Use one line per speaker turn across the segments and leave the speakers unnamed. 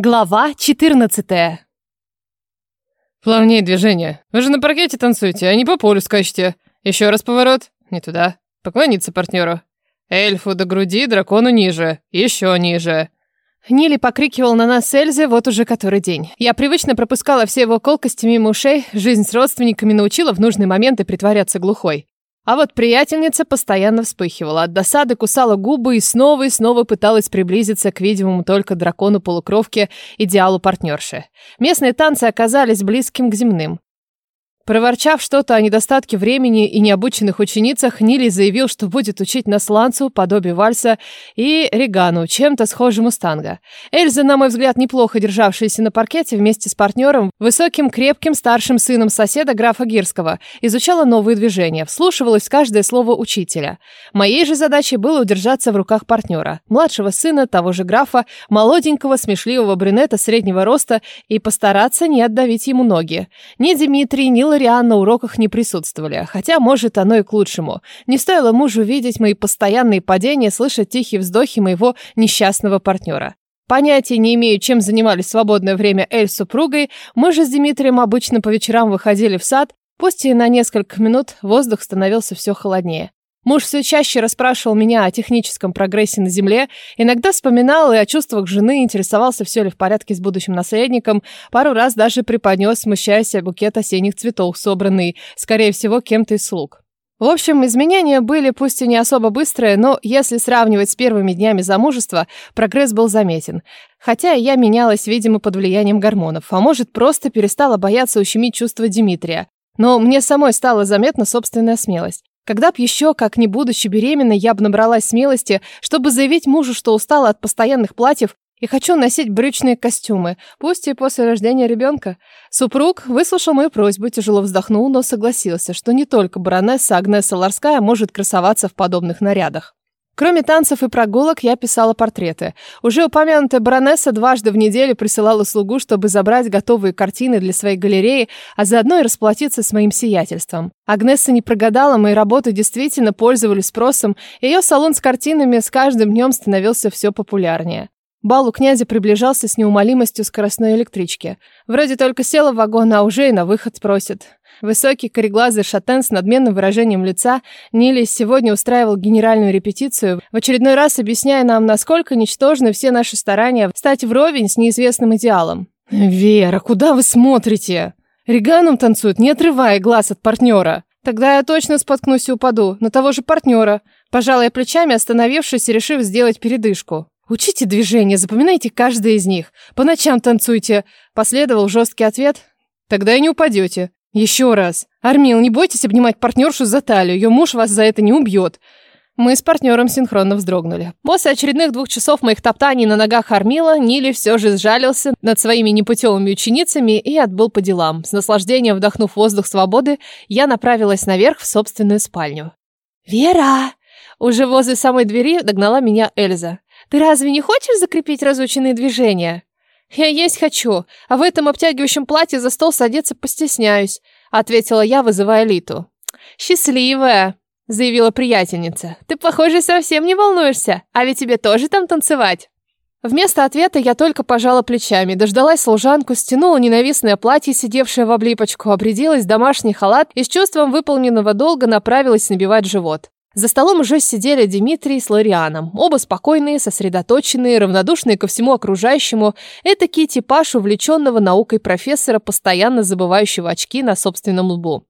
Глава 14.
Плавнее движение. Вы же на паркете танцуете, а не по полю скачете. Еще раз поворот. Не туда. Поклониться партнеру. Эльфу до груди, дракону ниже. Еще ниже.
Нили покрикивал на нас с Эльзой вот уже который день. Я привычно пропускала все его колкости мимо ушей, жизнь с родственниками научила в нужные моменты притворяться глухой. А вот приятельница постоянно вспыхивала, от досады кусала губы и снова и снова пыталась приблизиться к видимому только дракону-полукровке, идеалу партнерши. Местные танцы оказались близким к земным. Проворчав что-то о недостатке времени и необученных ученицах, Нили заявил, что будет учить нас лансу, подобие вальса и регану, чем-то схожему с танго. Эльза, на мой взгляд, неплохо державшаяся на паркете вместе с партнером, высоким, крепким, старшим сыном соседа графа Гирского, изучала новые движения, вслушивалась каждое слово учителя. Моей же задачей было удержаться в руках партнера, младшего сына того же графа, молоденького, смешливого брюнета среднего роста и постараться не отдавить ему ноги. Ни Дмитрий, ни Лориан на уроках не присутствовали, хотя, может, оно и к лучшему. Не стоило мужу видеть мои постоянные падения, слышать тихие вздохи моего несчастного партнера. Понятия не имею, чем занимались свободное время Эль с супругой, мы же с Дмитрием обычно по вечерам выходили в сад, пусть и на несколько минут воздух становился все холоднее. Муж все чаще расспрашивал меня о техническом прогрессе на Земле, иногда вспоминал и о чувствах жены, интересовался, все ли в порядке с будущим наследником, пару раз даже преподнес, смущаясь букет осенних цветов, собранный, скорее всего, кем-то из слуг. В общем, изменения были пусть и не особо быстрые, но если сравнивать с первыми днями замужества, прогресс был заметен. Хотя я менялась, видимо, под влиянием гормонов, а может, просто перестала бояться ущемить чувства Дмитрия. Но мне самой стала заметна собственная смелость. Когда б еще, как не будучи беременной, я бы набралась смелости, чтобы заявить мужу, что устала от постоянных платьев и хочу носить брючные костюмы, пусть и после рождения ребенка. Супруг выслушал мою просьбу, тяжело вздохнул, но согласился, что не только баронесса Агнеса Ларская может красоваться в подобных нарядах. Кроме танцев и прогулок, я писала портреты. Уже упомянутая баронесса дважды в неделю присылала слугу, чтобы забрать готовые картины для своей галереи, а заодно и расплатиться с моим сиятельством. Агнесса не прогадала, мои работы действительно пользовались спросом, и ее салон с картинами с каждым днем становился все популярнее. Бал у князя приближался с неумолимостью скоростной электрички. Вроде только села в вагон, а уже и на выход просит. Высокий, кореглазый шатен с надменным выражением лица Нили сегодня устраивал генеральную репетицию, в очередной раз объясняя нам, насколько ничтожны все наши старания стать вровень с неизвестным идеалом. «Вера, куда вы смотрите?» Реганом танцует, не отрывая глаз от партнера. Тогда я точно споткнусь и упаду, на того же партнера, пожалуй, плечами остановившись и решив сделать передышку. «Учите движения, запоминайте каждое из них. По ночам танцуйте», — последовал жесткий ответ. «Тогда и не упадете. Еще раз. Армил, не бойтесь обнимать партнершу за талию, ее муж вас за это не убьет. Мы с партнером синхронно вздрогнули. После очередных двух часов моих топтаний на ногах Армила, Нили все же сжалился над своими непутевыми ученицами и отбыл по делам. С наслаждением вдохнув воздух свободы, я направилась наверх в собственную спальню. «Вера!» Уже возле самой двери догнала меня Эльза. «Ты разве не хочешь закрепить разученные движения?» «Я есть хочу, а в этом обтягивающем платье за стол садиться постесняюсь», ответила я, вызывая Литу. «Счастливая», заявила приятельница. «Ты, похоже, совсем не волнуешься, а ведь тебе тоже там танцевать». Вместо ответа я только пожала плечами, дождалась служанку, стянула ненавистное платье, сидевшее в облипочку, обрядилась в домашний халат и с чувством выполненного долга направилась набивать живот. За столом уже сидели Дмитрий с Лорианом. Оба спокойные, сосредоточенные, равнодушные ко всему окружающему. Этакий типаж увлеченного наукой профессора, постоянно забывающего очки на собственном лбу.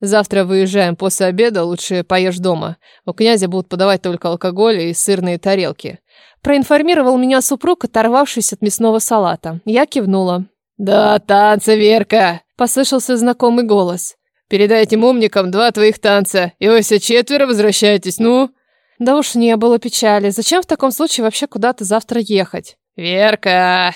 Завтра выезжаем после обеда, лучше поешь дома. У князя будут подавать только алкоголь и сырные тарелки. Проинформировал меня супруг, оторвавшись от мясного салата. Я кивнула. «Да, танцы, Верка!» Послышался знакомый голос. Передай этим умникам два твоих танца, и вы все четверо возвращаетесь, ну?» Да уж не было печали. Зачем в таком случае вообще куда-то завтра ехать? «Верка!»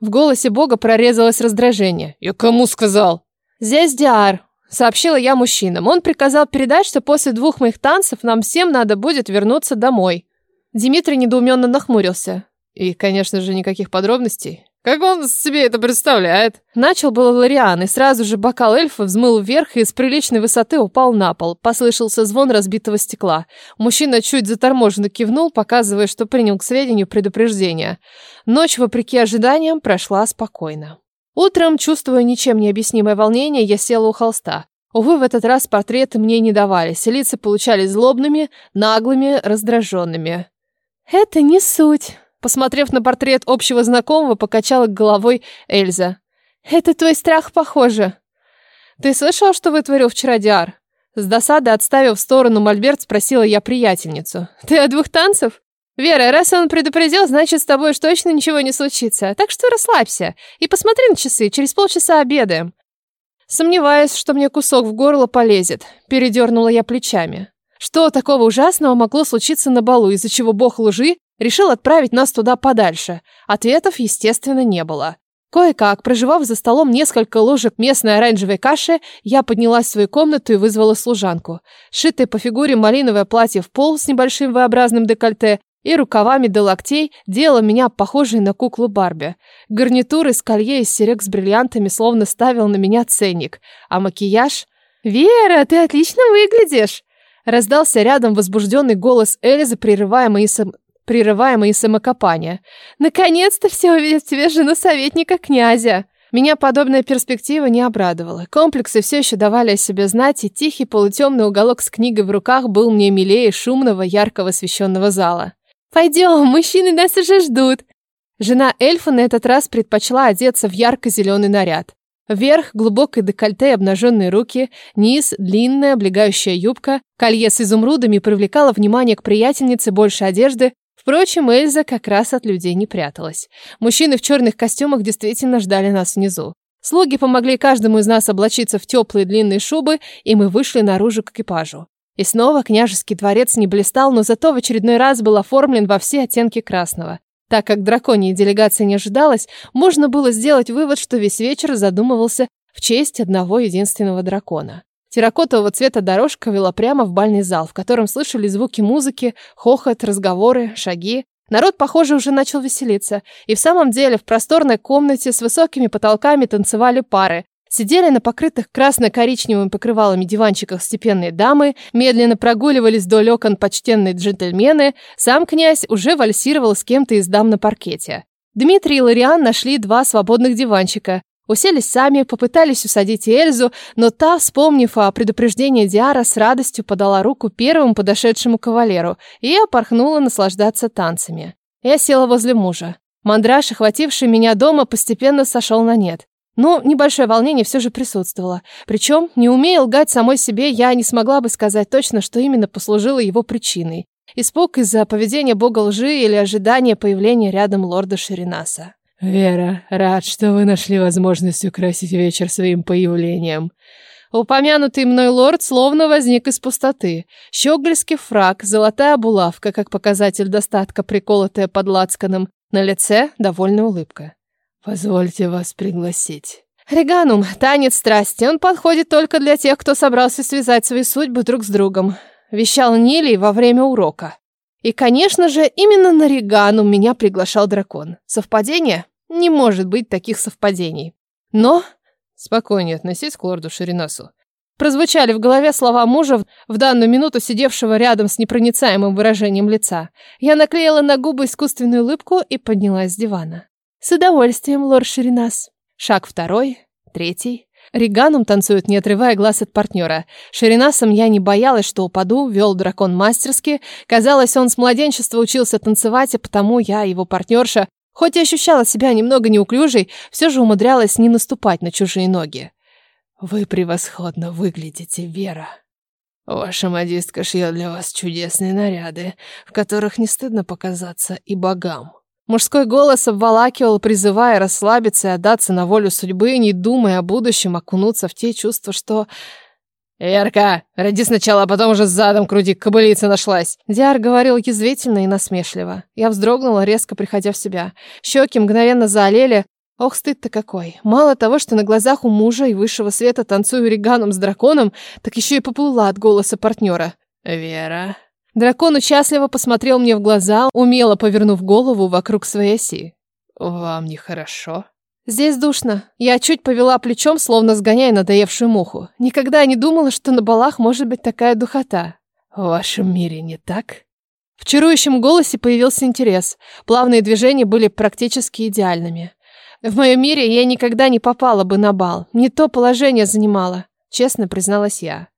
В голосе бога прорезалось раздражение. «Я кому сказал?» «Здесь Диар», — сообщила я мужчинам. Он приказал передать, что после двух моих танцев нам всем надо будет вернуться домой. Дмитрий недоуменно нахмурился. И, конечно же, никаких подробностей.
Как он себе это представляет?
Начал было Лориан, и сразу же бокал эльфа взмыл вверх и с приличной высоты упал на пол. Послышался звон разбитого стекла. Мужчина чуть заторможенно кивнул, показывая, что принял к сведению предупреждение. Ночь, вопреки ожиданиям, прошла спокойно. Утром, чувствуя ничем не объяснимое волнение, я села у холста. Увы, в этот раз портреты мне не давались, лица получались злобными, наглыми, раздраженными. «Это не суть», Посмотрев на портрет общего знакомого, покачала головой Эльза. «Это твой страх, похоже». «Ты слышал, что вытворил вчера Диар?» С досады отставив в сторону мольберт, спросила я приятельницу. «Ты от двух танцев?» «Вера, раз он предупредил, значит, с тобой уж точно ничего не случится. Так что расслабься и посмотри на часы, через полчаса обедаем». Сомневаюсь, что мне кусок в горло полезет, передернула я плечами. Что такого ужасного могло случиться на балу, из-за чего бог лжи Решил отправить нас туда подальше. Ответов, естественно, не было. Кое-как, проживав за столом несколько ложек местной оранжевой каши, я поднялась в свою комнату и вызвала служанку. Шитое по фигуре малиновое платье в пол с небольшим V-образным декольте и рукавами до локтей делало меня похожей на куклу Барби. Гарнитур из колье из серег с бриллиантами словно ставил на меня ценник, а макияж... «Вера, ты отлично выглядишь!» Раздался рядом возбужденный голос Эльзы, прерывая мои сом прерывая мои самокопания. «Наконец-то все увидят тебе жену советника князя!» Меня подобная перспектива не обрадовала. Комплексы все еще давали о себе знать, и тихий полутемный уголок с книгой в руках был мне милее шумного, яркого освещенного зала. «Пойдем, мужчины нас уже ждут!» Жена эльфа на этот раз предпочла одеться в ярко-зеленый наряд. Вверх глубокое декольте и обнаженные руки, низ длинная облегающая юбка, колье с изумрудами привлекало внимание к приятельнице больше одежды, Впрочем, Эльза как раз от людей не пряталась. Мужчины в черных костюмах действительно ждали нас внизу. Слуги помогли каждому из нас облачиться в теплые длинные шубы, и мы вышли наружу к экипажу. И снова княжеский дворец не блистал, но зато в очередной раз был оформлен во все оттенки красного. Так как драконьей делегации не ожидалось, можно было сделать вывод, что весь вечер задумывался в честь одного единственного дракона. Терракотового цвета дорожка вела прямо в бальный зал, в котором слышали звуки музыки, хохот, разговоры, шаги. Народ, похоже, уже начал веселиться. И в самом деле в просторной комнате с высокими потолками танцевали пары. Сидели на покрытых красно-коричневыми покрывалами диванчиках степенные дамы, медленно прогуливались вдоль окон почтенные джентльмены, сам князь уже вальсировал с кем-то из дам на паркете. Дмитрий и Лориан нашли два свободных диванчика, Уселись сами, попытались усадить Эльзу, но та, вспомнив о предупреждении Диара, с радостью подала руку первому подошедшему кавалеру и опорхнула наслаждаться танцами. Я села возле мужа. Мандраж, охвативший меня дома, постепенно сошел на нет. Но небольшое волнение все же присутствовало. Причем, не умея лгать самой себе, я не смогла бы сказать точно, что именно послужило его причиной. Испуг из-за поведения бога лжи или ожидания появления рядом лорда Ширинаса.
«Вера, рад, что вы нашли возможность украсить вечер своим появлением».
Упомянутый мной лорд словно возник из пустоты. Щегольский фраг, золотая булавка, как показатель достатка, приколотая под лацканом. На лице довольная улыбка.
«Позвольте вас пригласить».
Реганум, танец страсти. Он подходит только для тех, кто собрался связать свои судьбы друг с другом. Вещал Нилий во время урока. И, конечно же, именно на Реганум меня приглашал дракон. Совпадение? Не может быть таких совпадений. Но...
Спокойнее относись к лорду Ширинасу.
Прозвучали в голове слова мужа, в данную минуту сидевшего рядом с непроницаемым выражением лица. Я наклеила на губы искусственную улыбку и поднялась с дивана. С удовольствием, лорд Ширинас. Шаг второй, третий. Риганом танцует, не отрывая глаз от партнера. Ширинасом я не боялась, что упаду, вел дракон мастерски. Казалось, он с младенчества учился танцевать, а потому я, его партнерша, хоть и ощущала себя немного неуклюжей, все же умудрялась не наступать на чужие ноги.
«Вы превосходно выглядите, Вера», Ваша модистка шьет для вас чудесные наряды, в которых не стыдно показаться и богам.
Мужской голос обволакивал, призывая расслабиться и отдаться на волю судьбы, не думая о будущем, окунуться в те чувства, что...
«Эрка, роди сначала, а потом уже задом крути, кобылица нашлась!»
Диар говорил язвительно и насмешливо. Я вздрогнула, резко приходя в себя. Щеки мгновенно заолели. Ох, стыд-то какой. Мало того, что на глазах у мужа и высшего света танцую реганом с драконом, так еще и поплыла от голоса партнера.
«Вера,
Дракон участливо посмотрел мне в глаза, умело повернув голову вокруг своей оси.
Вам нехорошо?
Здесь душно. Я чуть повела плечом, словно сгоняя надоевшую муху. Никогда не думала, что на балах может быть такая духота.
В вашем мире не так?
В чарующем голосе появился интерес. Плавные движения были практически идеальными. В моем мире я никогда не попала бы на бал. Не то положение занимала, честно призналась я.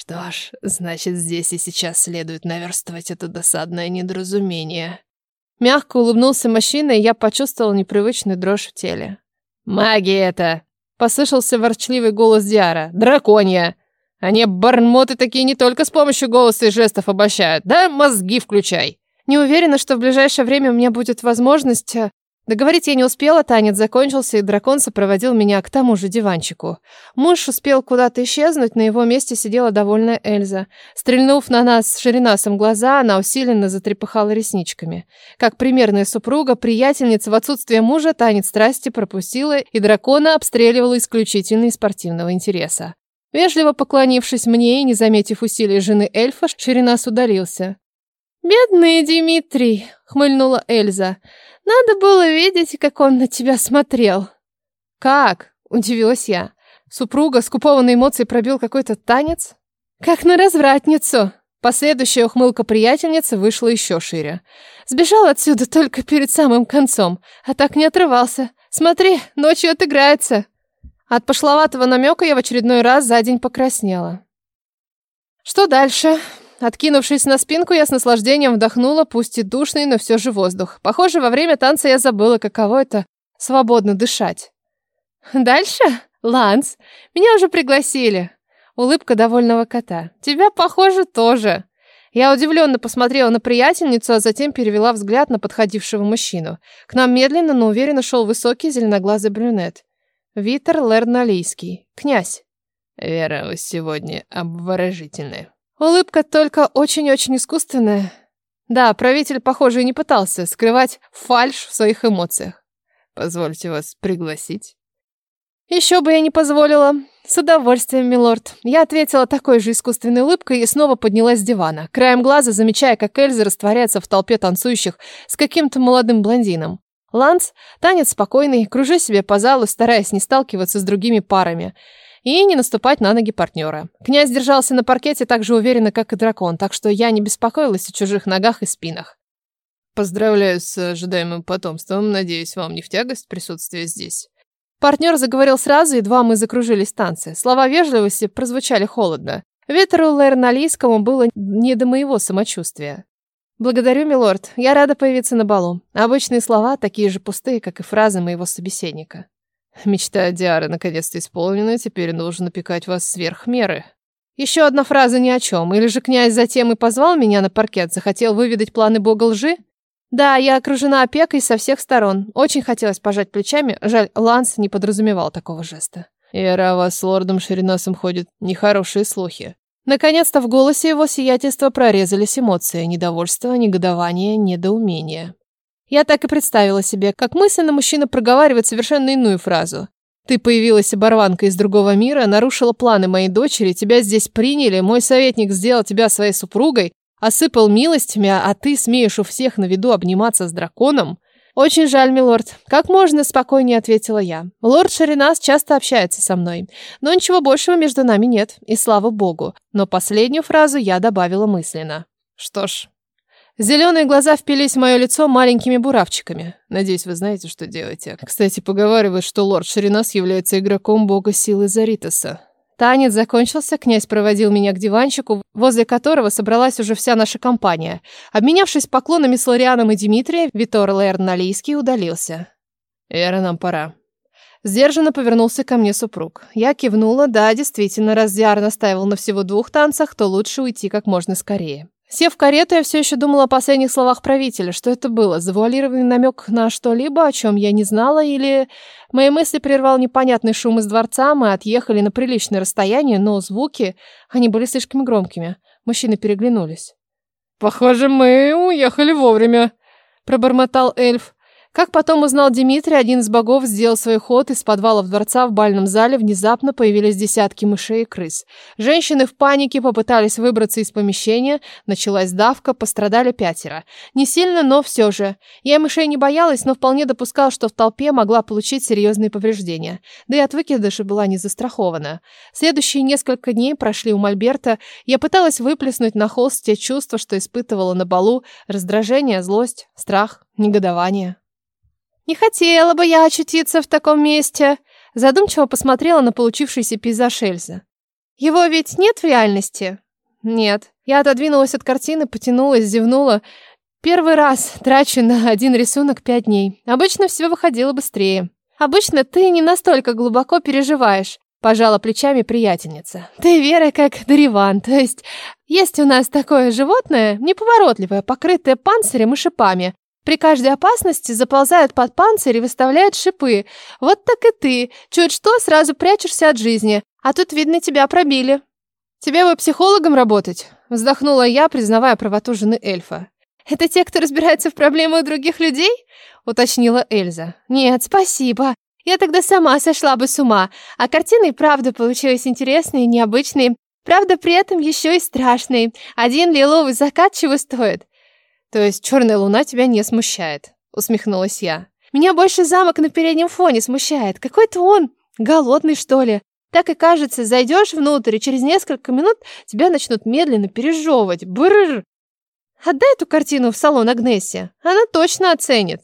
Что ж, значит, здесь и сейчас следует наверстывать это досадное недоразумение.
Мягко улыбнулся мужчина, и я почувствовала непривычную дрожь в теле.
«Магия это!»
— послышался ворчливый голос Диара.
«Драконья! Они бармоты такие не только с помощью голоса и жестов обощают, да мозги включай!»
Не уверена, что в ближайшее время у меня будет возможность э, Договорить я не успела, танец закончился, и дракон сопроводил меня к тому же диванчику. Муж успел куда-то исчезнуть, на его месте сидела довольная Эльза. Стрельнув на нас ширинасом глаза, она усиленно затрепыхала ресничками. Как примерная супруга, приятельница в отсутствие мужа танец страсти пропустила, и дракона обстреливала исключительно из спортивного интереса. Вежливо поклонившись мне и не заметив усилий жены эльфа, Ширинас удалился. «Бедный Дмитрий!» — хмыльнула Эльза. Надо было видеть, как он на тебя смотрел.
Как? Удивилась я. Супруга, скупованной эмоцией, пробил какой-то танец?
Как на развратницу. Последующая ухмылка приятельницы вышла еще шире. Сбежал отсюда только перед самым концом, а так не отрывался. Смотри, ночью отыграется. От пошловатого намека я в очередной раз за день покраснела. Что дальше? Откинувшись на спинку, я с наслаждением вдохнула, пусть и душный, но все же воздух. Похоже, во время танца я забыла, каково это — свободно дышать. «Дальше? Ланс, меня уже пригласили». Улыбка довольного кота. «Тебя, похоже, тоже». Я удивленно посмотрела на приятельницу, а затем перевела взгляд на подходившего мужчину. К нам медленно, но уверенно шел высокий зеленоглазый брюнет. Витер Лерналийский. Князь.
«Вера, вы сегодня обворожительная».
Улыбка только очень-очень искусственная. Да, правитель, похоже, и не пытался скрывать фальшь в своих эмоциях.
Позвольте вас пригласить.
Еще бы я не позволила. С удовольствием, милорд. Я ответила такой же искусственной улыбкой и снова поднялась с дивана, краем глаза замечая, как Эльза растворяется в толпе танцующих с каким-то молодым блондином. Ланс, танец спокойный, кружи себе по залу, стараясь не сталкиваться с другими парами и не наступать на ноги партнера. Князь держался на паркете так же уверенно, как и дракон, так что я не беспокоилась о чужих ногах и спинах.
Поздравляю с ожидаемым потомством. Надеюсь, вам не в тягость присутствие здесь.
Партнер заговорил сразу, едва мы закружились танцы. Слова вежливости прозвучали холодно. Ветру Лерналийскому было не до моего самочувствия. «Благодарю, милорд. Я рада появиться на балу. Обычные слова такие же пустые, как и фразы моего собеседника».
Мечта Диары наконец-то исполнена, теперь нужно опекать вас сверх меры.
Еще одна фраза ни о чем. Или же князь затем и позвал меня на паркет, захотел выведать планы бога лжи? Да, я окружена опекой со всех сторон. Очень хотелось пожать плечами, жаль, Ланс не подразумевал такого жеста.
Яра, вас с лордом Ширинасом ходят нехорошие слухи.
Наконец-то в голосе его сиятельства прорезались эмоции, недовольство, негодование, недоумение. Я так и представила себе, как мысленно мужчина проговаривает совершенно иную фразу. Ты появилась оборванка из другого мира, нарушила планы моей дочери, тебя здесь приняли, мой советник сделал тебя своей супругой, осыпал милостями, а ты смеешь у всех на виду обниматься с драконом? Очень жаль, милорд. Как можно спокойнее ответила я. Лорд Шаринас часто общается со мной, но ничего большего между нами нет, и слава богу. Но последнюю фразу я добавила мысленно.
Что ж,
Зеленые глаза впились в мое лицо маленькими буравчиками.
Надеюсь, вы знаете, что делаете. Кстати, поговаривают, что лорд Ширинас является игроком бога силы Заритоса.
Танец закончился, князь проводил меня к диванчику, возле которого собралась уже вся наша компания. Обменявшись поклонами с Лорианом и Дмитрием, Витор Лерналийский удалился.
«Эра, нам пора».
Сдержанно повернулся ко мне супруг. Я кивнула, да, действительно, раз Диар настаивал на всего двух танцах, то лучше уйти как можно скорее. Сев в карету, я все еще думала о последних словах правителя. Что это было? Завуалированный намек на что-либо, о чем я не знала, или... Мои мысли прервал непонятный шум из дворца, мы отъехали на приличное расстояние, но звуки, они были слишком громкими. Мужчины переглянулись.
«Похоже, мы уехали вовремя», —
пробормотал эльф. Как потом узнал Дмитрий, один из богов сделал свой ход из подвалов дворца в бальном зале, внезапно появились десятки мышей и крыс. Женщины в панике попытались выбраться из помещения, началась давка, пострадали пятеро. Не сильно, но все же. Я мышей не боялась, но вполне допускал, что в толпе могла получить серьезные повреждения. Да и от выкидыша была не застрахована. Следующие несколько дней прошли у Мольберта. Я пыталась выплеснуть на холст те чувства, что испытывала на балу. Раздражение, злость, страх, негодование. «Не хотела бы я очутиться в таком месте», задумчиво посмотрела на получившийся пейзаж Эльзы. «Его ведь нет в реальности?» «Нет». Я отодвинулась от картины, потянулась, зевнула. Первый раз трачу на один рисунок пять дней. Обычно все выходило быстрее. Обычно ты не настолько глубоко переживаешь. Пожала плечами приятельница. Ты, Вера, как Дариван. То есть, есть у нас такое животное, неповоротливое, покрытое панцирем и шипами. При каждой опасности заползают под панцирь и выставляют шипы. Вот так и ты. Чуть что, сразу прячешься от жизни. А тут, видно, тебя пробили. Тебе бы психологом работать? Вздохнула я, признавая правоту жены эльфа. Это те, кто разбирается в проблемах других людей? Уточнила Эльза. Нет, спасибо. Я тогда сама сошла бы с ума. А картины, правда, получились интересные, необычные. Правда, при этом еще и страшные. Один лиловый закат чего стоит? То есть черная луна тебя не смущает, усмехнулась я. Меня больше замок на переднем фоне смущает. Какой-то он голодный, что ли. Так и кажется, зайдешь внутрь, и через несколько минут тебя начнут медленно пережевывать. Бррр. Отдай эту картину в салон Агнессе. Она точно оценит.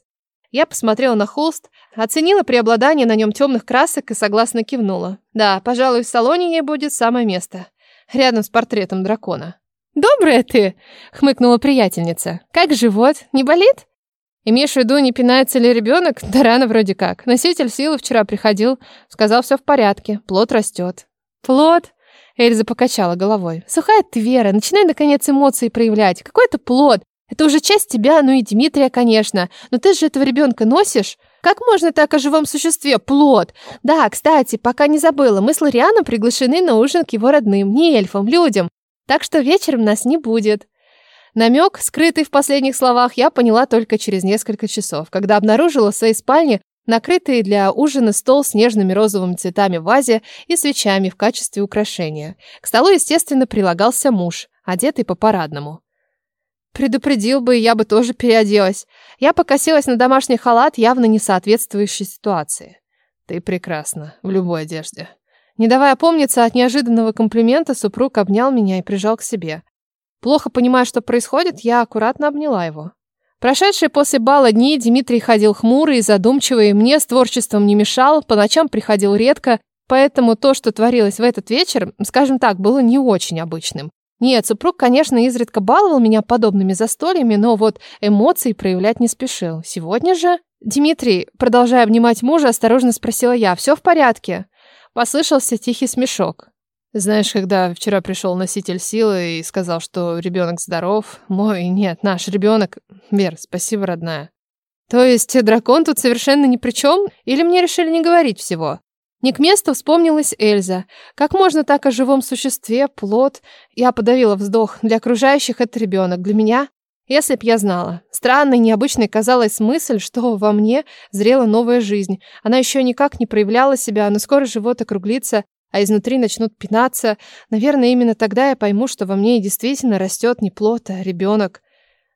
Я посмотрела на холст, оценила преобладание на нем темных красок и согласно кивнула. Да, пожалуй, в салоне ей будет самое место. Рядом с портретом дракона. «Добрая ты!» — хмыкнула приятельница. «Как живот? Не болит?» «Имеешь в виду, не пинается ли ребенок? Да рано вроде как. Носитель силы вчера приходил, сказал, все в порядке, плод растет». «Плод?» — Эльза покачала головой. «Сухая ты, Вера, начинай, наконец, эмоции проявлять. Какой это плод? Это уже часть тебя, ну и Дмитрия, конечно. Но ты же этого ребенка носишь. Как можно так о живом существе? Плод. Да, кстати, пока не забыла, мы с Лорианом приглашены на ужин к его родным, не эльфам, людям. Так что вечером нас не будет. Намек, скрытый в последних словах, я поняла только через несколько часов, когда обнаружила в своей спальне накрытый для ужина стол с нежными розовыми цветами в вазе и свечами в качестве украшения. К столу, естественно, прилагался муж, одетый по-парадному. Предупредил бы, я бы тоже переоделась. Я покосилась на домашний халат, явно не соответствующий ситуации. Ты прекрасна в любой одежде. Не давая опомниться от неожиданного комплимента, супруг обнял меня и прижал к себе. Плохо понимая, что происходит, я аккуратно обняла его. Прошедшие после бала дни Дмитрий ходил хмурый и задумчивый, мне с творчеством не мешал, по ночам приходил редко, поэтому то, что творилось в этот вечер, скажем так, было не очень обычным. Нет, супруг, конечно, изредка баловал меня подобными застольями, но вот эмоции проявлять не спешил. Сегодня же... Дмитрий, продолжая обнимать мужа, осторожно спросила я, все в порядке? Послышался тихий смешок. Знаешь, когда вчера пришел носитель силы и сказал, что ребенок здоров, мой, нет, наш ребенок... Вер, спасибо, родная. То есть дракон тут совершенно ни при чем? Или мне решили не говорить всего? Не к месту вспомнилась Эльза. Как можно так о живом существе, плод? Я подавила вздох. Для окружающих это ребенок, для меня если б я знала. Странной, необычной казалась мысль, что во мне зрела новая жизнь. Она еще никак не проявляла себя, но скоро живот округлится, а изнутри начнут пинаться. Наверное, именно тогда я пойму, что во мне действительно растет не плод, а ребенок.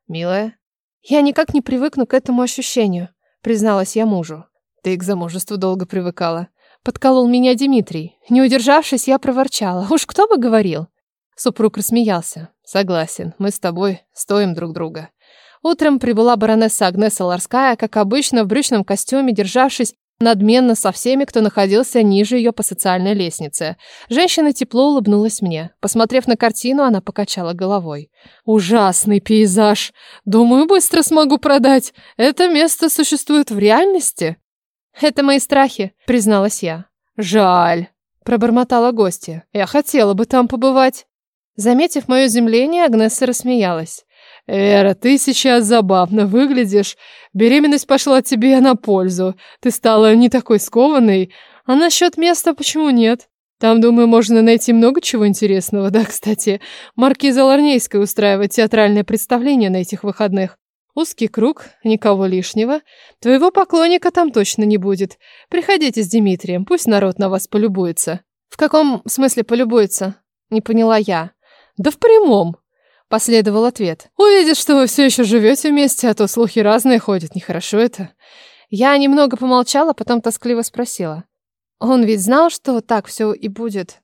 Милая? Я никак не привыкну к этому ощущению, призналась я мужу. Ты к замужеству долго привыкала. Подколол меня Дмитрий. Не удержавшись, я проворчала. Уж кто бы говорил? Супруг рассмеялся. Согласен, мы с тобой стоим друг друга. Утром прибыла баронесса Агнеса Ларская, как обычно, в брючном костюме, державшись надменно со всеми, кто находился ниже ее по социальной лестнице. Женщина тепло улыбнулась мне. Посмотрев на картину, она покачала головой. «Ужасный пейзаж! Думаю, быстро смогу продать. Это место существует в реальности?» «Это мои страхи», — призналась я. «Жаль», — пробормотала гостья. «Я хотела бы там побывать». Заметив мое изумление, Агнесса рассмеялась. «Эра, ты сейчас забавно выглядишь. Беременность пошла тебе на пользу. Ты стала не такой скованной. А насчет места почему нет? Там, думаю, можно найти много чего интересного. Да, кстати, маркиза Ларнейская устраивает театральное представление на этих выходных. Узкий круг, никого лишнего. Твоего поклонника там точно не будет. Приходите с Дмитрием, пусть народ на вас полюбуется. В каком смысле полюбуется? Не поняла я. Да в прямом. Последовал ответ. Увидишь, что вы все еще живете вместе, а то слухи разные ходят. Нехорошо это. Я немного помолчала, потом тоскливо спросила. Он ведь знал, что так все и будет.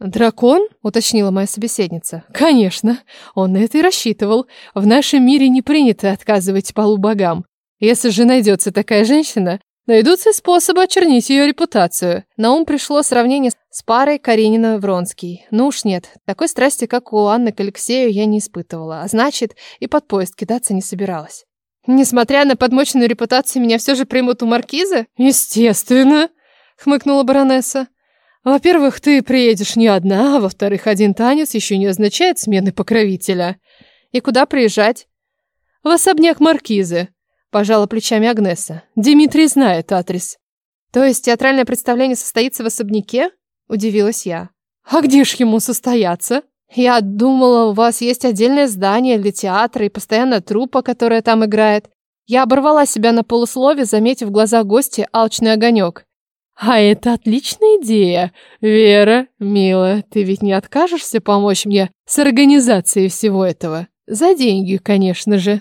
«Дракон?» — уточнила моя собеседница. «Конечно, он на это и рассчитывал. В нашем мире не принято отказывать полубогам. Если же найдется такая женщина, найдутся способы очернить ее репутацию». На ум пришло сравнение с парой Каренина-Вронский. Ну уж нет, такой страсти, как у Анны к Алексею, я не испытывала, а значит, и под поезд кидаться не собиралась. «Несмотря на подмоченную репутацию, меня все же примут у маркиза?» «Естественно», — хмыкнула баронесса. Во-первых, ты приедешь не одна, а во-вторых, один танец еще не означает смены покровителя. И куда приезжать? В особняк Маркизы, пожала плечами Агнеса. Дмитрий знает адрес. То есть театральное представление состоится в особняке? Удивилась я. А где ж ему состояться? Я думала, у вас есть отдельное здание для театра и постоянная труппа, которая там играет. Я оборвала себя на полуслове, заметив в глазах гостя алчный огонек. А это отличная идея. Вера, милая, ты ведь не откажешься помочь мне с организацией всего этого? За деньги, конечно же.